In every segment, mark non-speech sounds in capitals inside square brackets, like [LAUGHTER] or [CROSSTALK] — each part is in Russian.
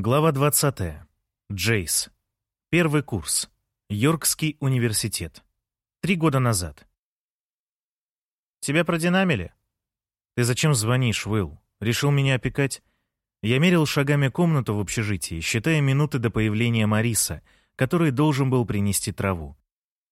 Глава 20. Джейс. Первый курс. Йоркский университет. Три года назад. «Тебя продинамили?» «Ты зачем звонишь, Уилл? Решил меня опекать?» Я мерил шагами комнату в общежитии, считая минуты до появления Мариса, который должен был принести траву.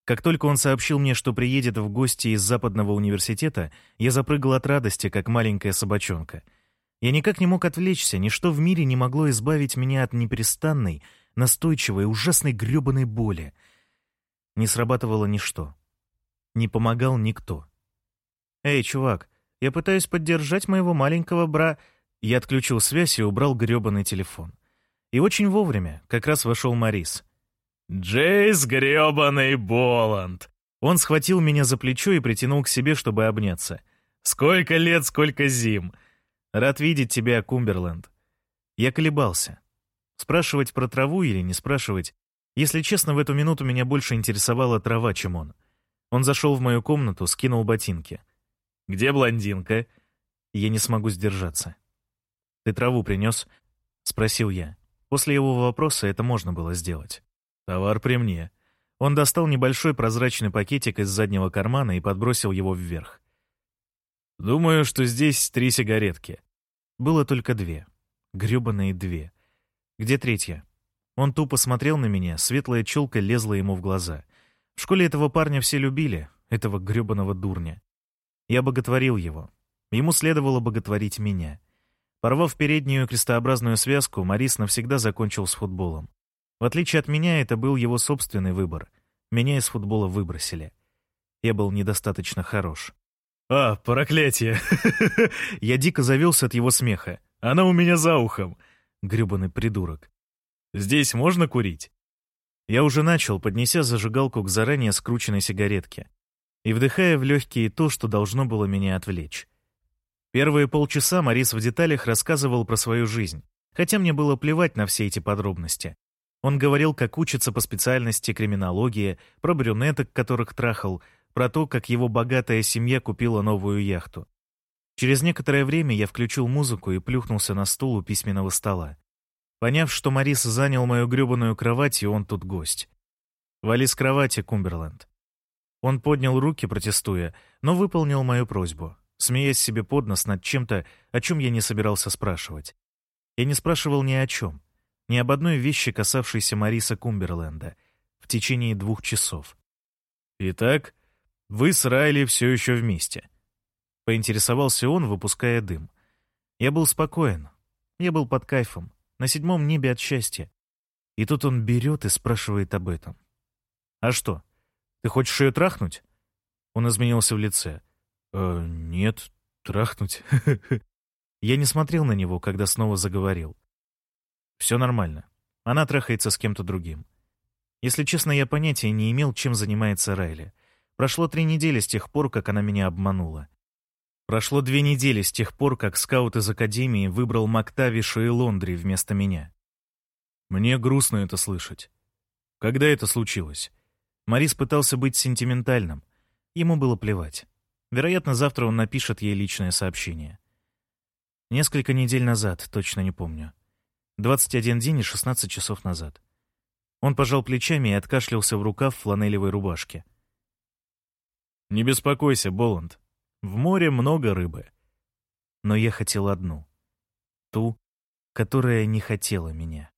Как только он сообщил мне, что приедет в гости из Западного университета, я запрыгал от радости, как маленькая собачонка — я никак не мог отвлечься, ничто в мире не могло избавить меня от непрестанной, настойчивой, ужасной грёбаной боли. Не срабатывало ничто. Не помогал никто. «Эй, чувак, я пытаюсь поддержать моего маленького бра...» Я отключил связь и убрал грёбаный телефон. И очень вовремя, как раз вошел Марис. «Джейс грёбаный Боланд!» Он схватил меня за плечо и притянул к себе, чтобы обняться. «Сколько лет, сколько зим! Рад видеть тебя, Кумберленд. Я колебался. Спрашивать про траву или не спрашивать. Если честно, в эту минуту меня больше интересовала трава, чем он. Он зашел в мою комнату, скинул ботинки. «Где блондинка?» Я не смогу сдержаться. «Ты траву принес?» — спросил я. После его вопроса это можно было сделать. «Товар при мне». Он достал небольшой прозрачный пакетик из заднего кармана и подбросил его вверх. «Думаю, что здесь три сигаретки. Было только две. грёбаные две. Где третья? Он тупо смотрел на меня, светлая челка лезла ему в глаза. В школе этого парня все любили, этого грёбаного дурня. Я боготворил его. Ему следовало боготворить меня. Порвав переднюю крестообразную связку, Марис навсегда закончил с футболом. В отличие от меня, это был его собственный выбор. Меня из футбола выбросили. Я был недостаточно хорош. «А, проклятие!» [LAUGHS] Я дико завелся от его смеха. «Она у меня за ухом!» Грёбаный придурок. «Здесь можно курить?» Я уже начал, поднеся зажигалку к заранее скрученной сигаретке и вдыхая в легкие то, что должно было меня отвлечь. Первые полчаса Марис в деталях рассказывал про свою жизнь, хотя мне было плевать на все эти подробности. Он говорил, как учится по специальности криминология, про брюнеток, которых трахал, про то, как его богатая семья купила новую яхту. Через некоторое время я включил музыку и плюхнулся на стул у письменного стола. Поняв, что Марис занял мою грёбаную кровать, и он тут гость. «Вали с кровати, Кумберленд». Он поднял руки, протестуя, но выполнил мою просьбу, смеясь себе под нос над чем-то, о чем я не собирался спрашивать. Я не спрашивал ни о чем, ни об одной вещи, касавшейся Мариса Кумберленда, в течение двух часов. «Итак, вы с Райли все еще вместе. Поинтересовался он, выпуская дым. Я был спокоен. Я был под кайфом, на седьмом небе от счастья. И тут он берет и спрашивает об этом. «А что, ты хочешь ее трахнуть?» Он изменился в лице. «Э, «Нет, трахнуть». [LAUGHS] Я не смотрел на него, когда снова заговорил. «Все нормально. Она трахается с кем-то другим. Если честно, я понятия не имел, чем занимается Райли. Прошло три недели с тех пор, как она меня обманула. Прошло две недели с тех пор, как скаут из Академии выбрал Мактавишу и Лондри вместо меня. Мне грустно это слышать. Когда это случилось? Марис пытался быть сентиментальным. Ему было плевать. Вероятно, завтра он напишет ей личное сообщение. Несколько недель назад, точно не помню. 21 день и 16 часов назад. Он пожал плечами и откашлялся в рукав фланелевой рубашки. Не беспокойся, Боланд. В море много рыбы. Но я хотел одну. Ту, которая не хотела меня.